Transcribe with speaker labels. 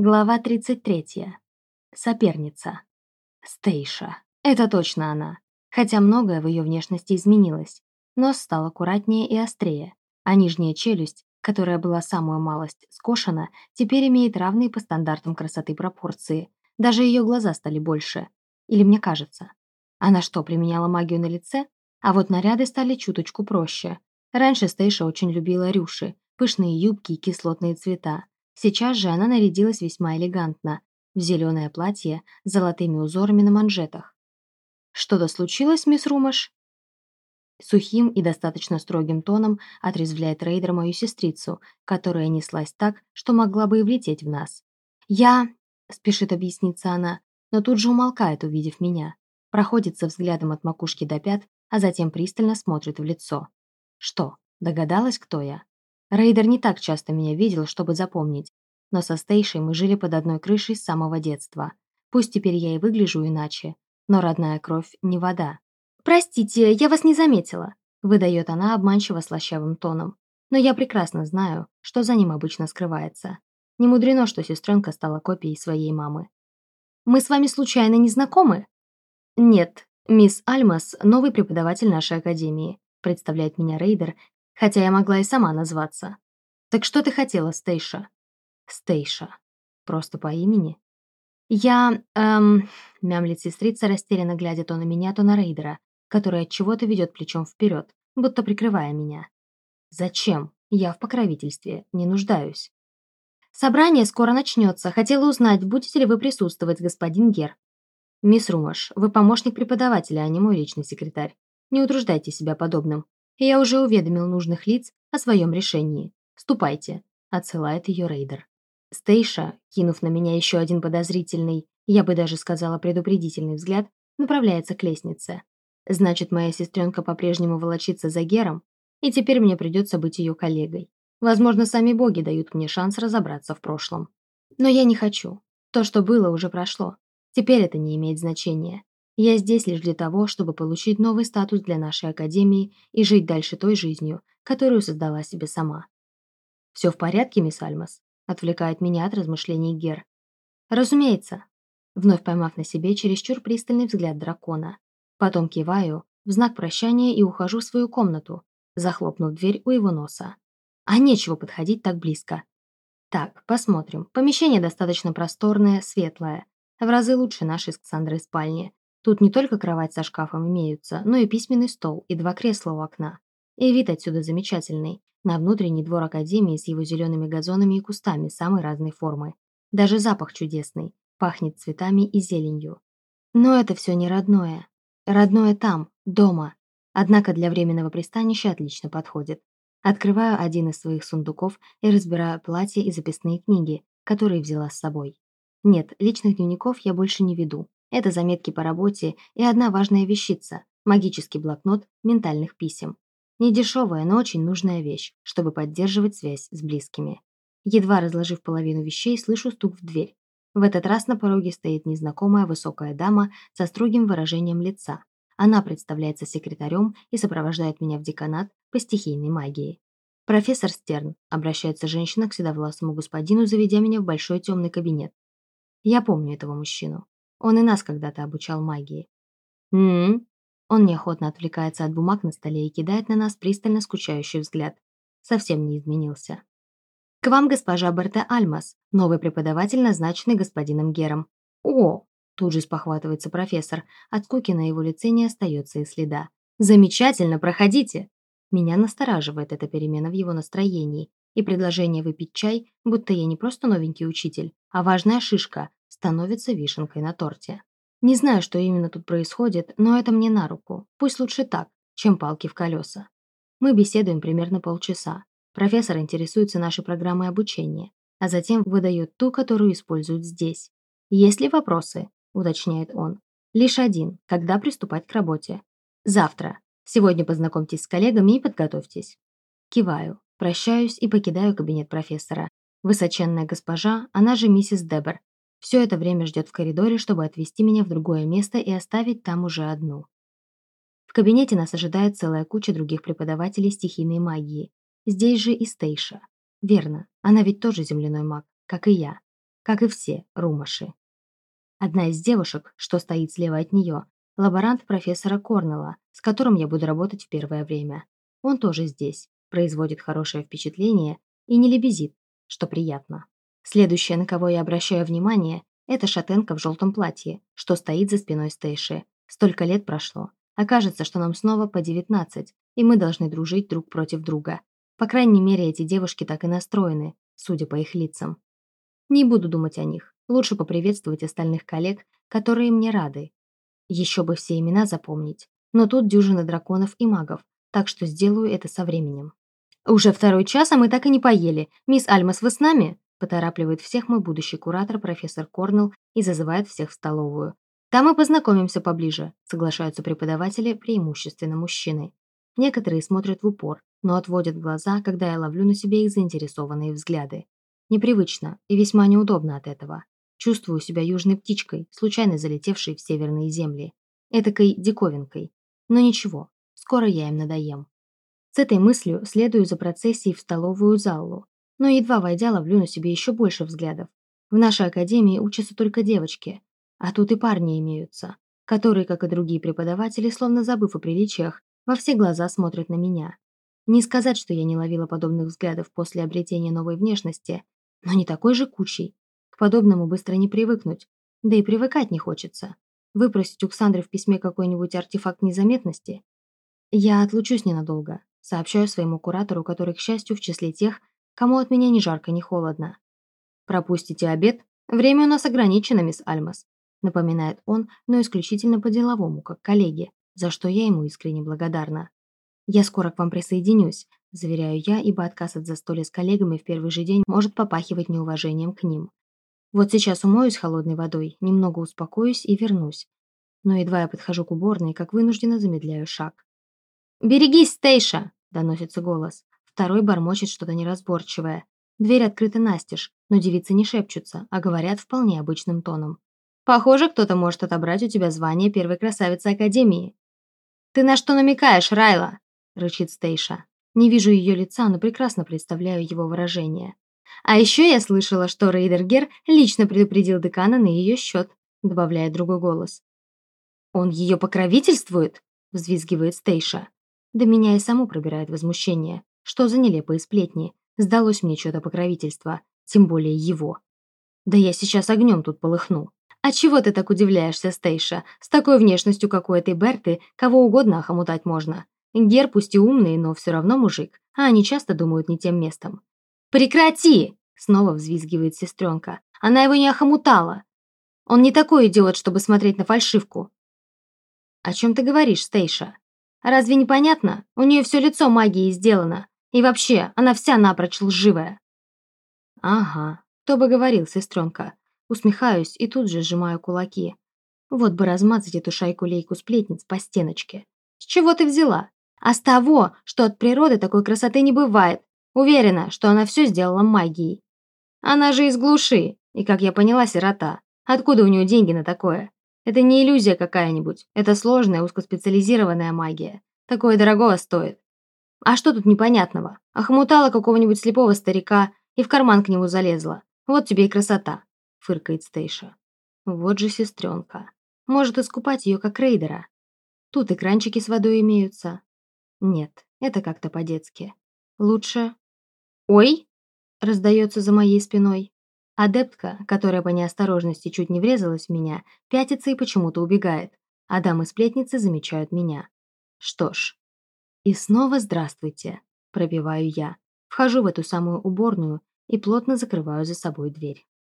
Speaker 1: Глава 33. Соперница. Стейша. Это точно она. Хотя многое в ее внешности изменилось. Нос стал аккуратнее и острее, а нижняя челюсть, которая была самую малость скошена, теперь имеет равные по стандартам красоты пропорции. Даже ее глаза стали больше. Или мне кажется. Она что, применяла магию на лице? А вот наряды стали чуточку проще. Раньше Стейша очень любила рюши, пышные юбки и кислотные цвета. Сейчас же она нарядилась весьма элегантно, в зеленое платье с золотыми узорами на манжетах. «Что-то случилось, мисс Румаш?» Сухим и достаточно строгим тоном отрезвляет рейдер мою сестрицу, которая неслась так, что могла бы и влететь в нас. «Я...» — спешит объясниться она, но тут же умолкает, увидев меня. Проходится взглядом от макушки до пят, а затем пристально смотрит в лицо. Что, догадалась, кто я? Рейдер не так часто меня видел, чтобы запомнить, но со Стейшей мы жили под одной крышей с самого детства. Пусть теперь я и выгляжу иначе, но родная кровь не вода. «Простите, я вас не заметила», — выдает она обманчиво слащавым тоном. Но я прекрасно знаю, что за ним обычно скрывается. Не мудрено, что сестренка стала копией своей мамы. «Мы с вами случайно не знакомы?» «Нет, мисс Альмас — новый преподаватель нашей академии», представляет меня Рейдер хотя я могла и сама назваться. Так что ты хотела, Стейша? Стейша. Просто по имени? Я, эм, мямлит сестрица, растерянно глядя то на меня, то на Рейдера, который от чего-то ведет плечом вперед, будто прикрывая меня. Зачем? Я в покровительстве, не нуждаюсь. Собрание скоро начнется. Хотела узнать, будете ли вы присутствовать, господин Гер. Мисс Румаш, вы помощник преподавателя, а не мой личный секретарь. Не утруждайте себя подобным я уже уведомил нужных лиц о своем решении. Ступайте», — отсылает ее рейдер. Стейша, кинув на меня еще один подозрительный, я бы даже сказала предупредительный взгляд, направляется к лестнице. Значит, моя сестренка по-прежнему волочится за Гером, и теперь мне придется быть ее коллегой. Возможно, сами боги дают мне шанс разобраться в прошлом. Но я не хочу. То, что было, уже прошло. Теперь это не имеет значения. Я здесь лишь для того, чтобы получить новый статус для нашей академии и жить дальше той жизнью, которую создала себе сама. «Все в порядке, мисс Альмас?» – отвлекает меня от размышлений Гер. «Разумеется», вновь поймав на себе чересчур пристальный взгляд дракона. Потом киваю, в знак прощания и ухожу в свою комнату, захлопнув дверь у его носа. А нечего подходить так близко. Так, посмотрим. Помещение достаточно просторное, светлое. В разы лучше нашей с Ксандрой спальни. Тут не только кровать со шкафом имеются, но и письменный стол и два кресла у окна. И вид отсюда замечательный. На внутренний двор Академии с его зелеными газонами и кустами самой разной формы. Даже запах чудесный. Пахнет цветами и зеленью. Но это все не родное. Родное там, дома. Однако для временного пристанища отлично подходит. Открываю один из своих сундуков и разбираю платья и записные книги, которые взяла с собой. Нет, личных дневников я больше не веду. Это заметки по работе и одна важная вещица – магический блокнот ментальных писем. Не дешевая, но очень нужная вещь, чтобы поддерживать связь с близкими. Едва разложив половину вещей, слышу стук в дверь. В этот раз на пороге стоит незнакомая высокая дама со строгим выражением лица. Она представляется секретарем и сопровождает меня в деканат по стихийной магии. «Профессор Стерн», — обращается женщина к седовласому господину, заведя меня в большой темный кабинет. Я помню этого мужчину. Он и нас когда-то обучал магии. м Он неохотно отвлекается от бумаг на столе и кидает на нас пристально скучающий взгляд. Совсем не изменился. «К вам госпожа Берте Альмас, новый преподаватель, назначенный господином Гером». «О!» – тут же спохватывается профессор. От скуки на его лице не остается и следа. «Замечательно, проходите!» Меня настораживает эта перемена в его настроении и предложение выпить чай, будто я не просто новенький учитель, а важная шишка, становится вишенкой на торте. Не знаю, что именно тут происходит, но это мне на руку. Пусть лучше так, чем палки в колеса. Мы беседуем примерно полчаса. Профессор интересуется нашей программой обучения, а затем выдает ту, которую используют здесь. «Есть ли вопросы?» – уточняет он. «Лишь один. Когда приступать к работе?» «Завтра. Сегодня познакомьтесь с коллегами и подготовьтесь». Киваю, прощаюсь и покидаю кабинет профессора. Высоченная госпожа, она же миссис Дебер, все это время ждет в коридоре, чтобы отвезти меня в другое место и оставить там уже одну. В кабинете нас ожидает целая куча других преподавателей стихийной магии. Здесь же и Стейша. Верно, она ведь тоже земляной маг, как и я. как и все румаши. Одна из девушек, что стоит слева от нее, лаборант профессора Корнелла, с которым я буду работать в первое время. Он тоже здесь, производит хорошее впечатление и не лебезит, что приятно. Следующее, на кого я обращаю внимание, это шатенка в желтом платье, что стоит за спиной Стейши. Столько лет прошло. Окажется, что нам снова по 19, и мы должны дружить друг против друга. По крайней мере, эти девушки так и настроены, судя по их лицам. Не буду думать о них. Лучше поприветствовать остальных коллег, которые мне рады. Еще бы все имена запомнить. Но тут дюжина драконов и магов, так что сделаю это со временем. «Уже второй час, а мы так и не поели. Мисс Альмас, вы с нами?» Поторапливает всех мой будущий куратор, профессор Корнелл, и зазывает всех в столовую. «Там мы познакомимся поближе», соглашаются преподаватели, преимущественно мужчины. Некоторые смотрят в упор, но отводят глаза, когда я ловлю на себе их заинтересованные взгляды. Непривычно и весьма неудобно от этого. Чувствую себя южной птичкой, случайно залетевшей в северные земли. Этакой диковинкой. Но ничего, скоро я им надоем. С этой мыслью следую за процессией в столовую залу, но едва войдя, ловлю на себе еще больше взглядов. В нашей академии учатся только девочки, а тут и парни имеются, которые, как и другие преподаватели, словно забыв о приличиях, во все глаза смотрят на меня. Не сказать, что я не ловила подобных взглядов после обретения новой внешности, но не такой же кучей. К подобному быстро не привыкнуть, да и привыкать не хочется. Выпросить у Ксандры в письме какой-нибудь артефакт незаметности? Я отлучусь ненадолго, сообщаю своему куратору, который, к счастью, в числе тех, кому от меня ни жарко, ни холодно. Пропустите обед? Время у нас ограничено, мисс Альмас напоминает он, но исключительно по-деловому, как коллеге, за что я ему искренне благодарна. «Я скоро к вам присоединюсь», – заверяю я, ибо отказ от застолья с коллегами в первый же день может попахивать неуважением к ним. Вот сейчас умоюсь холодной водой, немного успокоюсь и вернусь. Но едва я подхожу к уборной, как вынужденно замедляю шаг. «Берегись, Стейша!» – доносится голос. Второй бормочет что-то неразборчивое. Дверь открыта настежь, но девицы не шепчутся, а говорят вполне обычным тоном. Похоже, кто-то может отобрать у тебя звание первой красавицы Академии. «Ты на что намекаешь, Райла?» – рычит Стейша. Не вижу ее лица, но прекрасно представляю его выражение. «А еще я слышала, что Рейдергер лично предупредил декана на ее счет», – добавляет другой голос. «Он ее покровительствует?» – взвизгивает Стейша. До меня и саму пробирает возмущение. Что за нелепые сплетни? Сдалось мне что-то покровительство, тем более его. Да я сейчас огнем тут полыхну. «А чего ты так удивляешься, Стейша? С такой внешностью, как у этой Берты, кого угодно охомутать можно. Гер пусть и умный, но все равно мужик, а они часто думают не тем местом». «Прекрати!» – снова взвизгивает сестренка. «Она его не охомутала. Он не такой идиот, чтобы смотреть на фальшивку». «О чем ты говоришь, Стейша? Разве не понятно? У нее все лицо магией сделано. И вообще, она вся напрочь лживая». «Ага, кто бы говорил, сестренка. Усмехаюсь и тут же сжимаю кулаки. Вот бы размазать эту шайку-лейку сплетниц по стеночке. С чего ты взяла? А с того, что от природы такой красоты не бывает. Уверена, что она все сделала магией. Она же из глуши, и, как я поняла, сирота. Откуда у нее деньги на такое? Это не иллюзия какая-нибудь. Это сложная, узкоспециализированная магия. Такое дорогого стоит. А что тут непонятного? Охмутала какого-нибудь слепого старика и в карман к нему залезла. Вот тебе и красота фыркает Стейша. Вот же сестренка. Может искупать ее как рейдера. Тут экранчики с водой имеются. Нет, это как-то по-детски. Лучше... «Ой!» – раздается за моей спиной. Адептка, которая по неосторожности чуть не врезалась в меня, пятится и почему-то убегает, а дамы-сплетницы замечают меня. Что ж. И снова здравствуйте, пробиваю я. Вхожу в эту самую уборную и плотно закрываю за собой дверь.